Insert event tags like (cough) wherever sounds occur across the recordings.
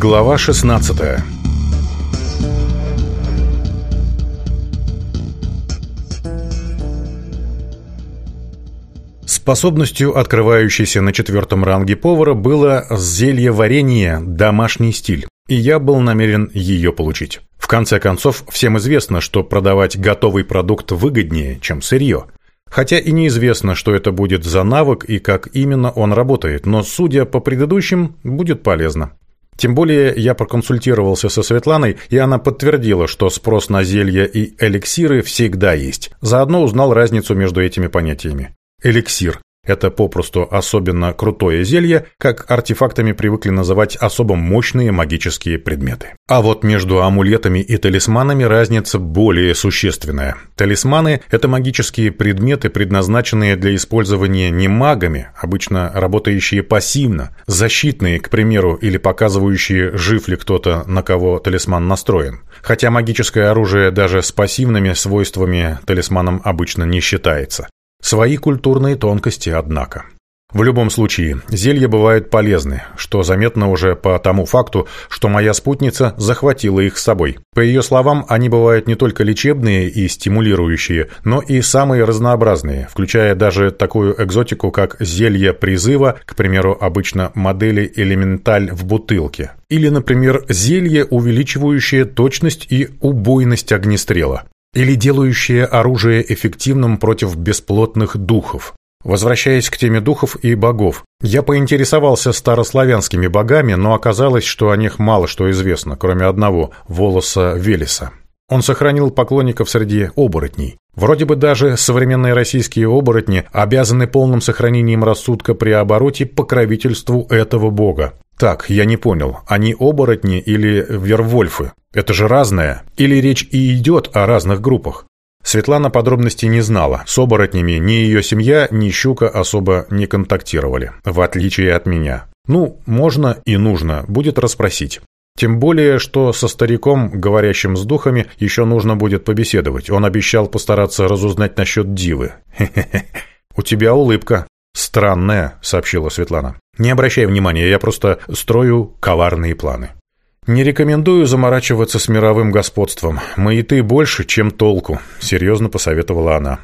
Глава 16 Способностью, открывающейся на четвертом ранге повара, было зелье варенье «Домашний стиль», и я был намерен ее получить. В конце концов, всем известно, что продавать готовый продукт выгоднее, чем сырье. Хотя и неизвестно, что это будет за навык и как именно он работает, но, судя по предыдущим, будет полезно. Тем более я проконсультировался со Светланой, и она подтвердила, что спрос на зелья и эликсиры всегда есть. Заодно узнал разницу между этими понятиями. Эликсир это попросту особенно крутое зелье, как артефактами привыкли называть особо мощные магические предметы. А вот между амулетами и талисманами разница более существенная. Талисманы – это магические предметы, предназначенные для использования не магами, обычно работающие пассивно, защитные, к примеру, или показывающие, жив ли кто-то, на кого талисман настроен. Хотя магическое оружие даже с пассивными свойствами талисманом обычно не считается. Свои культурные тонкости, однако. В любом случае, зелья бывают полезны, что заметно уже по тому факту, что моя спутница захватила их с собой. По ее словам, они бывают не только лечебные и стимулирующие, но и самые разнообразные, включая даже такую экзотику, как зелье призыва, к примеру, обычно модели элементаль в бутылке. Или, например, зелье, увеличивающее точность и убойность огнестрела или делающее оружие эффективным против бесплотных духов. Возвращаясь к теме духов и богов, я поинтересовался старославянскими богами, но оказалось, что о них мало что известно, кроме одного – волоса Велеса. Он сохранил поклонников среди оборотней. Вроде бы даже современные российские оборотни обязаны полным сохранением рассудка при обороте покровительству этого бога. Так, я не понял, они оборотни или вервольфы? Это же разное. Или речь и идет о разных группах? Светлана подробностей не знала. С оборотнями ни ее семья, ни щука особо не контактировали, в отличие от меня. Ну, можно и нужно, будет расспросить. Тем более, что со стариком, говорящим с духами, еще нужно будет побеседовать. Он обещал постараться разузнать насчет Дивы. (laughs) У тебя улыбка. Странное, — сообщила Светлана. «Не обращай внимания, я просто строю коварные планы». «Не рекомендую заморачиваться с мировым господством. Мы и ты больше, чем толку», — серьезно посоветовала она.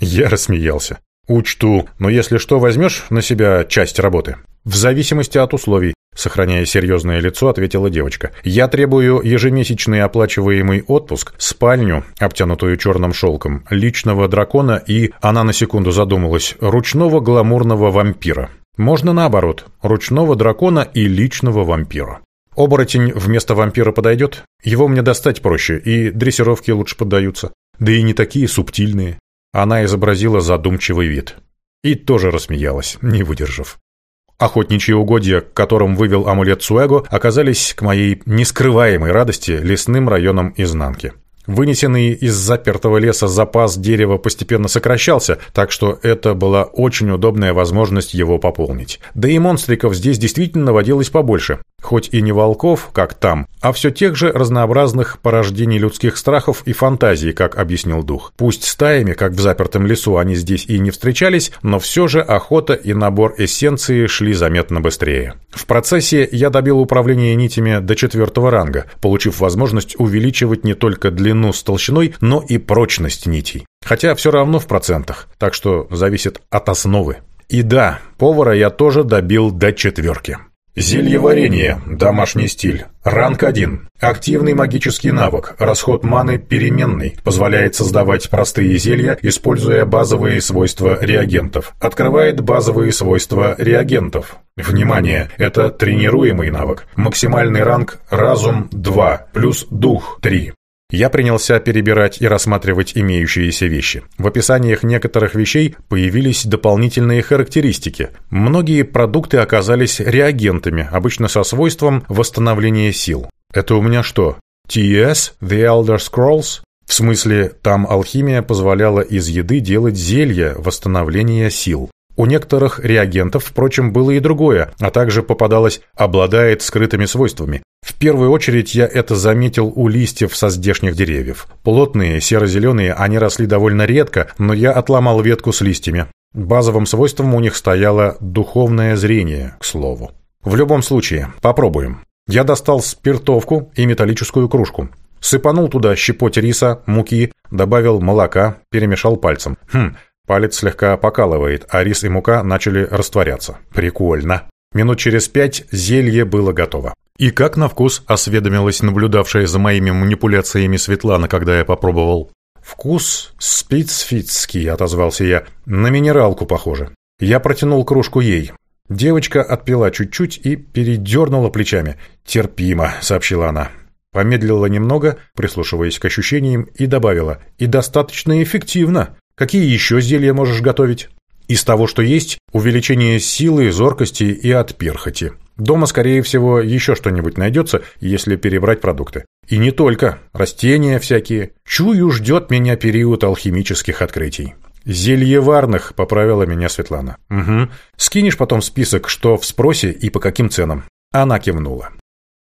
Я рассмеялся. «Учту, но если что, возьмешь на себя часть работы?» «В зависимости от условий», — сохраняя серьезное лицо, ответила девочка. «Я требую ежемесячный оплачиваемый отпуск, спальню, обтянутую черным шелком, личного дракона и, она на секунду задумалась, ручного гламурного вампира. Можно наоборот, ручного дракона и личного вампира». «Оборотень вместо вампира подойдет? Его мне достать проще, и дрессировки лучше поддаются. Да и не такие субтильные. Она изобразила задумчивый вид. И тоже рассмеялась, не выдержав. Охотничьи угодья, к которым вывел амулет Суэго, оказались, к моей нескрываемой радости, лесным районом изнанки. Вынесенный из запертого леса запас дерева постепенно сокращался, так что это была очень удобная возможность его пополнить. Да и монстриков здесь действительно водилось побольше. Хоть и не волков, как там, а все тех же разнообразных порождений людских страхов и фантазий, как объяснил дух. Пусть стаями, как в запертом лесу, они здесь и не встречались, но все же охота и набор эссенции шли заметно быстрее. В процессе я добил управление нитями до четвертого ранга, получив возможность увеличивать не только длину с толщиной, но и прочность нитей. Хотя все равно в процентах, так что зависит от основы. И да, повара я тоже добил до четверки. Зельеварение. Домашний стиль. Ранг 1. Активный магический навык. Расход маны переменный. Позволяет создавать простые зелья, используя базовые свойства реагентов. Открывает базовые свойства реагентов. Внимание! Это тренируемый навык. Максимальный ранг – разум 2, плюс дух 3. Я принялся перебирать и рассматривать имеющиеся вещи. В описаниях некоторых вещей появились дополнительные характеристики. Многие продукты оказались реагентами, обычно со свойством восстановления сил. Это у меня что? TES? The Elder Scrolls? В смысле, там алхимия позволяла из еды делать зелья восстановления сил. У некоторых реагентов, впрочем, было и другое, а также попадалось «обладает скрытыми свойствами». В первую очередь я это заметил у листьев со здешних деревьев. Плотные, серо-зеленые, они росли довольно редко, но я отломал ветку с листьями. Базовым свойством у них стояло духовное зрение, к слову. В любом случае, попробуем. Я достал спиртовку и металлическую кружку. Сыпанул туда щепоть риса, муки, добавил молока, перемешал пальцем. Хм, Палец слегка покалывает, а рис и мука начали растворяться. Прикольно. Минут через пять зелье было готово. И как на вкус осведомилась наблюдавшая за моими манипуляциями Светлана, когда я попробовал. «Вкус спицфицкий», — отозвался я. «На минералку похоже». Я протянул кружку ей. Девочка отпила чуть-чуть и передернула плечами. «Терпимо», — сообщила она. Помедлила немного, прислушиваясь к ощущениям, и добавила. «И достаточно эффективно». Какие еще зелья можешь готовить? Из того, что есть, увеличение силы, зоркости и отперхоти. Дома, скорее всего, еще что-нибудь найдется, если перебрать продукты. И не только. Растения всякие. Чую, ждет меня период алхимических открытий. «Зельеварных», — поправила меня Светлана. «Угу. Скинешь потом список, что в спросе и по каким ценам». Она кивнула.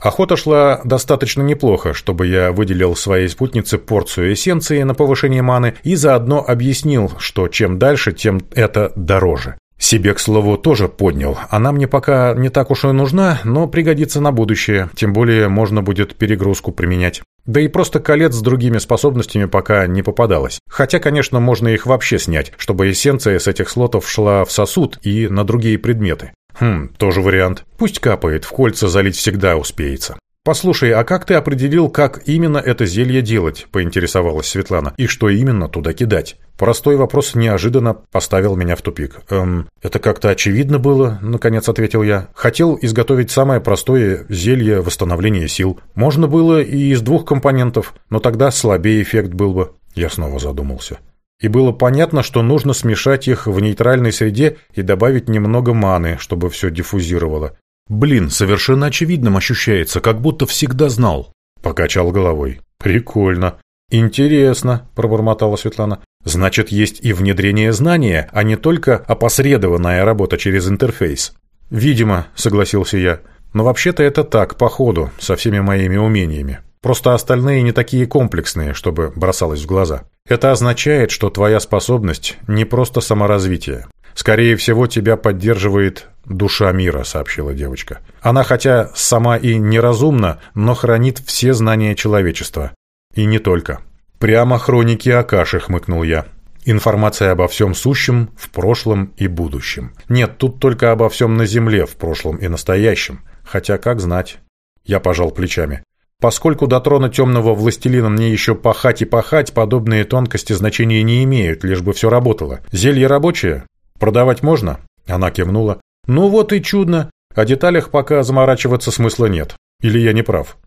Охота шла достаточно неплохо, чтобы я выделил своей спутнице порцию эссенции на повышение маны и заодно объяснил, что чем дальше, тем это дороже. Себе, к слову, тоже поднял. Она мне пока не так уж и нужна, но пригодится на будущее, тем более можно будет перегрузку применять. Да и просто колец с другими способностями пока не попадалось. Хотя, конечно, можно их вообще снять, чтобы эссенция с этих слотов шла в сосуд и на другие предметы. Хм, тоже вариант. Пусть капает, в кольца залить всегда успеется. «Послушай, а как ты определил, как именно это зелье делать?» – поинтересовалась Светлана. «И что именно туда кидать?» Простой вопрос неожиданно поставил меня в тупик. «Эм, это как-то очевидно было», – наконец ответил я. «Хотел изготовить самое простое зелье восстановления сил. Можно было и из двух компонентов, но тогда слабее эффект был бы». Я снова задумался и было понятно, что нужно смешать их в нейтральной среде и добавить немного маны, чтобы все диффузировало. «Блин, совершенно очевидным ощущается, как будто всегда знал», — покачал головой. «Прикольно». «Интересно», — пробормотала Светлана. «Значит, есть и внедрение знания, а не только опосредованная работа через интерфейс». «Видимо», — согласился я. «Но вообще-то это так, по ходу, со всеми моими умениями». Просто остальные не такие комплексные, чтобы бросалось в глаза. Это означает, что твоя способность не просто саморазвитие. Скорее всего, тебя поддерживает душа мира, сообщила девочка. Она хотя сама и неразумна, но хранит все знания человечества. И не только. Прямо хроники Акаши, хмыкнул я. Информация обо всем сущем в прошлом и будущем. Нет, тут только обо всем на Земле в прошлом и настоящем. Хотя, как знать. Я пожал плечами. Поскольку до трона темного властелина мне еще пахать и пахать, подобные тонкости значения не имеют, лишь бы все работало. Зелье рабочее? Продавать можно? Она кивнула. Ну вот и чудно. О деталях пока заморачиваться смысла нет. Или я не прав?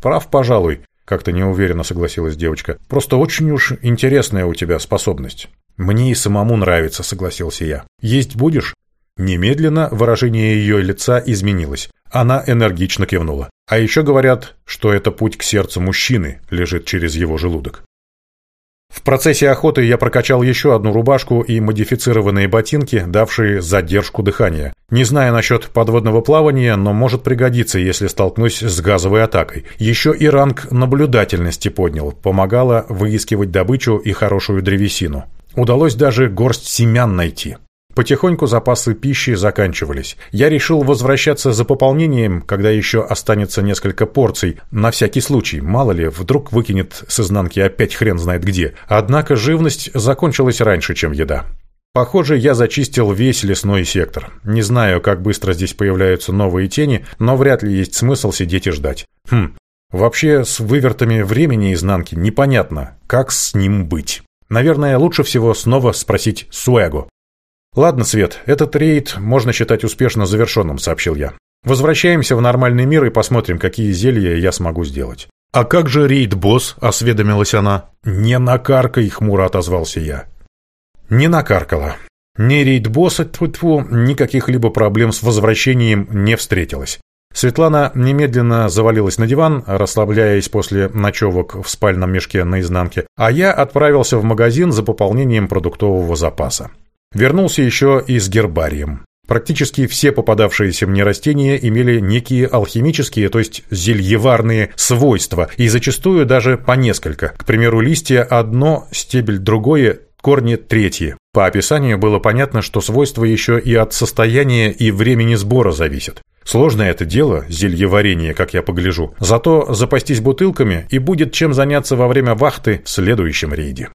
Прав, пожалуй, как-то неуверенно согласилась девочка. Просто очень уж интересная у тебя способность. Мне и самому нравится, согласился я. Есть будешь? Немедленно выражение ее лица изменилось. Она энергично кивнула. А еще говорят, что это путь к сердцу мужчины, лежит через его желудок. В процессе охоты я прокачал еще одну рубашку и модифицированные ботинки, давшие задержку дыхания. Не знаю насчет подводного плавания, но может пригодиться, если столкнусь с газовой атакой. Еще и ранг наблюдательности поднял, помогало выискивать добычу и хорошую древесину. Удалось даже горсть семян найти. Потихоньку запасы пищи заканчивались. Я решил возвращаться за пополнением, когда еще останется несколько порций, на всякий случай, мало ли, вдруг выкинет с изнанки опять хрен знает где. Однако живность закончилась раньше, чем еда. Похоже, я зачистил весь лесной сектор. Не знаю, как быстро здесь появляются новые тени, но вряд ли есть смысл сидеть и ждать. Хм, вообще с вывертами времени изнанки непонятно, как с ним быть. Наверное, лучше всего снова спросить Суэго. «Ладно, Свет, этот рейд можно считать успешно завершенным», — сообщил я. «Возвращаемся в нормальный мир и посмотрим, какие зелья я смогу сделать». «А как же рейд-босс?» — осведомилась она. «Не накаркай», — хмуро отозвался я. «Не накаркала. Ни рейд-босса, тьфу-тьфу, никаких либо проблем с возвращением не встретилось. Светлана немедленно завалилась на диван, расслабляясь после ночевок в спальном мешке наизнанке, а я отправился в магазин за пополнением продуктового запаса. Вернулся еще и с гербарием. Практически все попадавшиеся мне растения имели некие алхимические, то есть зельеварные свойства, и зачастую даже по несколько. К примеру, листья одно, стебель другое, корни третье. По описанию было понятно, что свойства еще и от состояния и времени сбора зависят. Сложное это дело, зельеварение, как я погляжу. Зато запастись бутылками и будет чем заняться во время вахты в следующем рейде.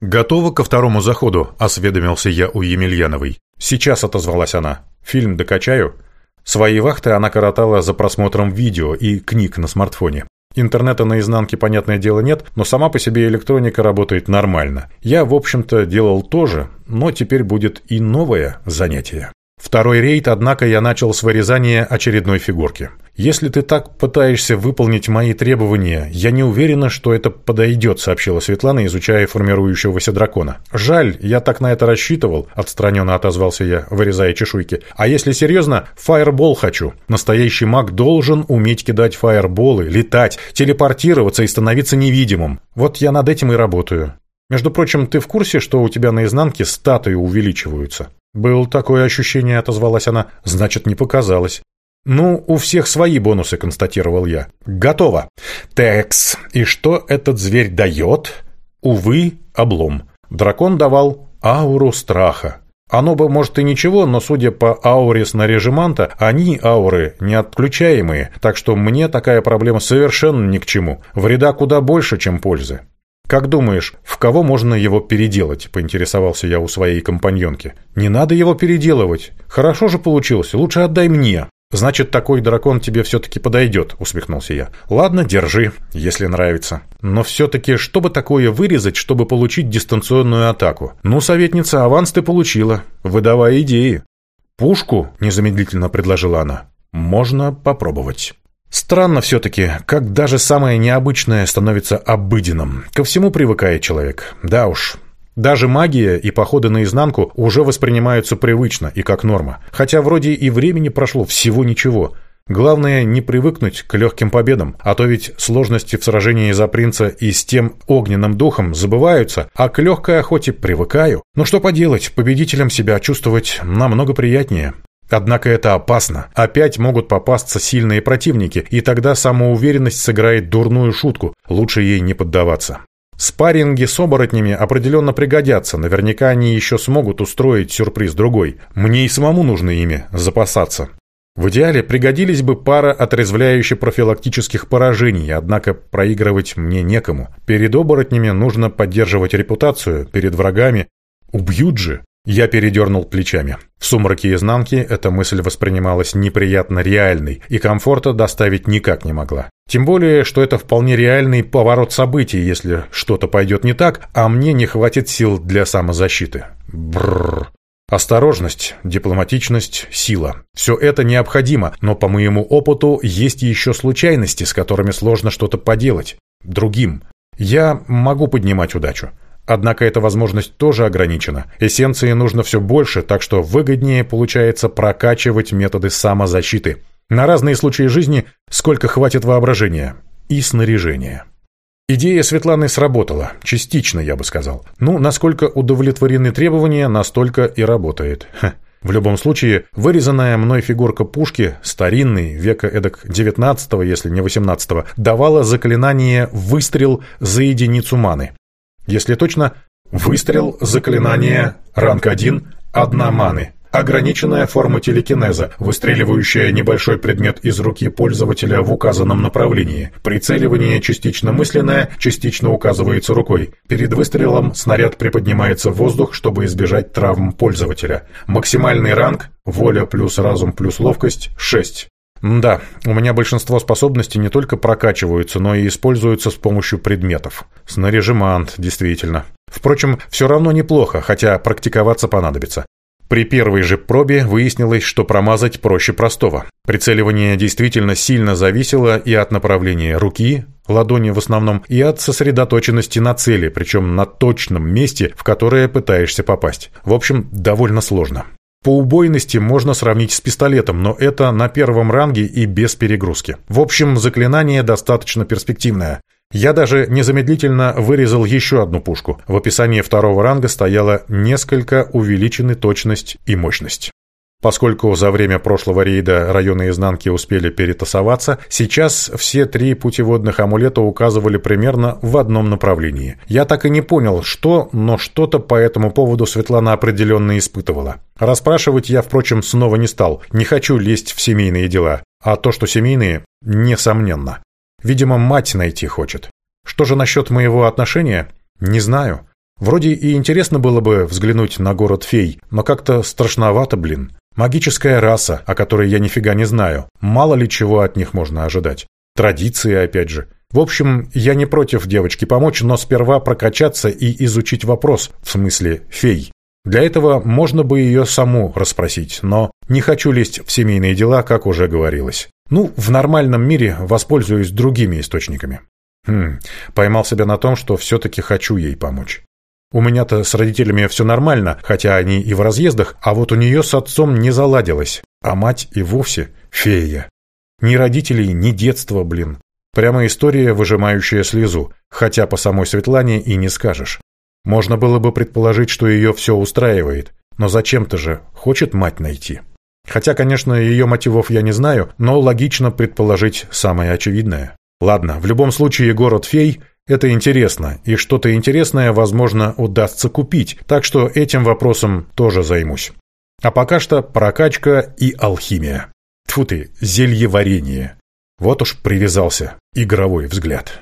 «Готова ко второму заходу», — осведомился я у Емельяновой. «Сейчас», — отозвалась она. «Фильм докачаю». Свои вахты она коротала за просмотром видео и книг на смартфоне. Интернета на изнанке, понятное дело, нет, но сама по себе электроника работает нормально. Я, в общем-то, делал то же, но теперь будет и новое занятие. Второй рейд, однако, я начал с вырезания очередной фигурки. «Если ты так пытаешься выполнить мои требования, я не уверена, что это подойдет», — сообщила Светлана, изучая формирующегося дракона. «Жаль, я так на это рассчитывал», — отстраненно отозвался я, вырезая чешуйки. «А если серьезно, фаербол хочу. Настоящий маг должен уметь кидать фаерболы, летать, телепортироваться и становиться невидимым. Вот я над этим и работаю». Между прочим, ты в курсе, что у тебя на изнанке статуи увеличиваются? Было такое ощущение, отозвалась она. Значит, не показалось. «Ну, у всех свои бонусы», — констатировал я. «Готово. Текс. И что этот зверь дает?» «Увы, облом. Дракон давал ауру страха. Оно бы, может, и ничего, но, судя по ауре снаряжеманта, они, ауры, неотключаемые, так что мне такая проблема совершенно ни к чему. Вреда куда больше, чем пользы. «Как думаешь, в кого можно его переделать?» – поинтересовался я у своей компаньонки. «Не надо его переделывать. Хорошо же получилось. Лучше отдай мне». «Значит, такой дракон тебе все-таки подойдет», — усмехнулся я. «Ладно, держи, если нравится. Но все-таки, чтобы такое вырезать, чтобы получить дистанционную атаку? Ну, советница, аванс ты получила. Выдавай идеи». «Пушку?» — незамедлительно предложила она. «Можно попробовать». Странно все-таки, как даже самое необычное становится обыденным. Ко всему привыкает человек. Да уж. Даже магия и походы наизнанку уже воспринимаются привычно и как норма. Хотя вроде и времени прошло всего ничего. Главное не привыкнуть к легким победам, а то ведь сложности в сражении за принца и с тем огненным духом забываются, а к легкой охоте привыкаю. Но что поделать, победителем себя чувствовать намного приятнее. Однако это опасно. Опять могут попасться сильные противники, и тогда самоуверенность сыграет дурную шутку. Лучше ей не поддаваться. Спарринги с оборотнями определенно пригодятся, наверняка они еще смогут устроить сюрприз другой. Мне и самому нужно ими запасаться. В идеале пригодились бы пара отрезвляюще-профилактических поражений, однако проигрывать мне некому. Перед оборотнями нужно поддерживать репутацию, перед врагами. Убьют же! Я передернул плечами. В сумраке изнанки эта мысль воспринималась неприятно реальной и комфорта доставить никак не могла. Тем более, что это вполне реальный поворот событий, если что-то пойдет не так, а мне не хватит сил для самозащиты. Бррр. Осторожность, дипломатичность, сила. Все это необходимо, но по моему опыту есть еще случайности, с которыми сложно что-то поделать. Другим. Я могу поднимать удачу. Однако эта возможность тоже ограничена. Эссенции нужно все больше, так что выгоднее получается прокачивать методы самозащиты. На разные случаи жизни сколько хватит воображения и снаряжения. Идея Светланы сработала, частично, я бы сказал. Ну, насколько удовлетворены требования, настолько и работает. В любом случае, вырезанная мной фигурка пушки, старинный, века эдак 19 если не 18 давала заклинание «выстрел за единицу маны». Если точно, выстрел заклинание ранг 1 одна маны. Ограниченная форма телекинеза, выстреливающая небольшой предмет из руки пользователя в указанном направлении. Прицеливание частично мысленное, частично указывается рукой. Перед выстрелом снаряд приподнимается в воздух, чтобы избежать травм пользователя. Максимальный ранг – воля плюс разум плюс ловкость – 6. Да, у меня большинство способностей не только прокачиваются, но и используются с помощью предметов. Снаряжемант, действительно. Впрочем, все равно неплохо, хотя практиковаться понадобится. При первой же пробе выяснилось, что промазать проще простого. Прицеливание действительно сильно зависело и от направления руки, ладони в основном, и от сосредоточенности на цели, причем на точном месте, в которое пытаешься попасть. В общем, довольно сложно. По убойности можно сравнить с пистолетом, но это на первом ранге и без перегрузки. В общем, заклинание достаточно перспективное. Я даже незамедлительно вырезал еще одну пушку. В описании второго ранга стояло несколько увеличены точность и мощность. Поскольку за время прошлого рейда районы изнанки успели перетасоваться, сейчас все три путеводных амулета указывали примерно в одном направлении. Я так и не понял, что, но что-то по этому поводу Светлана определенно испытывала. Распрашивать я, впрочем, снова не стал. Не хочу лезть в семейные дела. А то, что семейные, несомненно. Видимо, мать найти хочет. Что же насчет моего отношения? Не знаю. Вроде и интересно было бы взглянуть на город фей, но как-то страшновато, блин. Магическая раса, о которой я нифига не знаю. Мало ли чего от них можно ожидать. Традиции, опять же. В общем, я не против девочке помочь, но сперва прокачаться и изучить вопрос, в смысле фей. Для этого можно бы ее саму расспросить, но не хочу лезть в семейные дела, как уже говорилось. Ну, в нормальном мире воспользуюсь другими источниками. Хм, поймал себя на том, что все-таки хочу ей помочь. У меня-то с родителями все нормально, хотя они и в разъездах, а вот у нее с отцом не заладилось, а мать и вовсе фея. Ни родителей, ни детства, блин. Прямо история, выжимающая слезу, хотя по самой Светлане и не скажешь. Можно было бы предположить, что ее все устраивает, но зачем-то же хочет мать найти. Хотя, конечно, ее мотивов я не знаю, но логично предположить самое очевидное. Ладно, в любом случае город фей это интересно, и что-то интересное, возможно, удастся купить, так что этим вопросом тоже займусь. А пока что прокачка и алхимия. Тфу ты, зельеварение. Вот уж привязался игровой взгляд.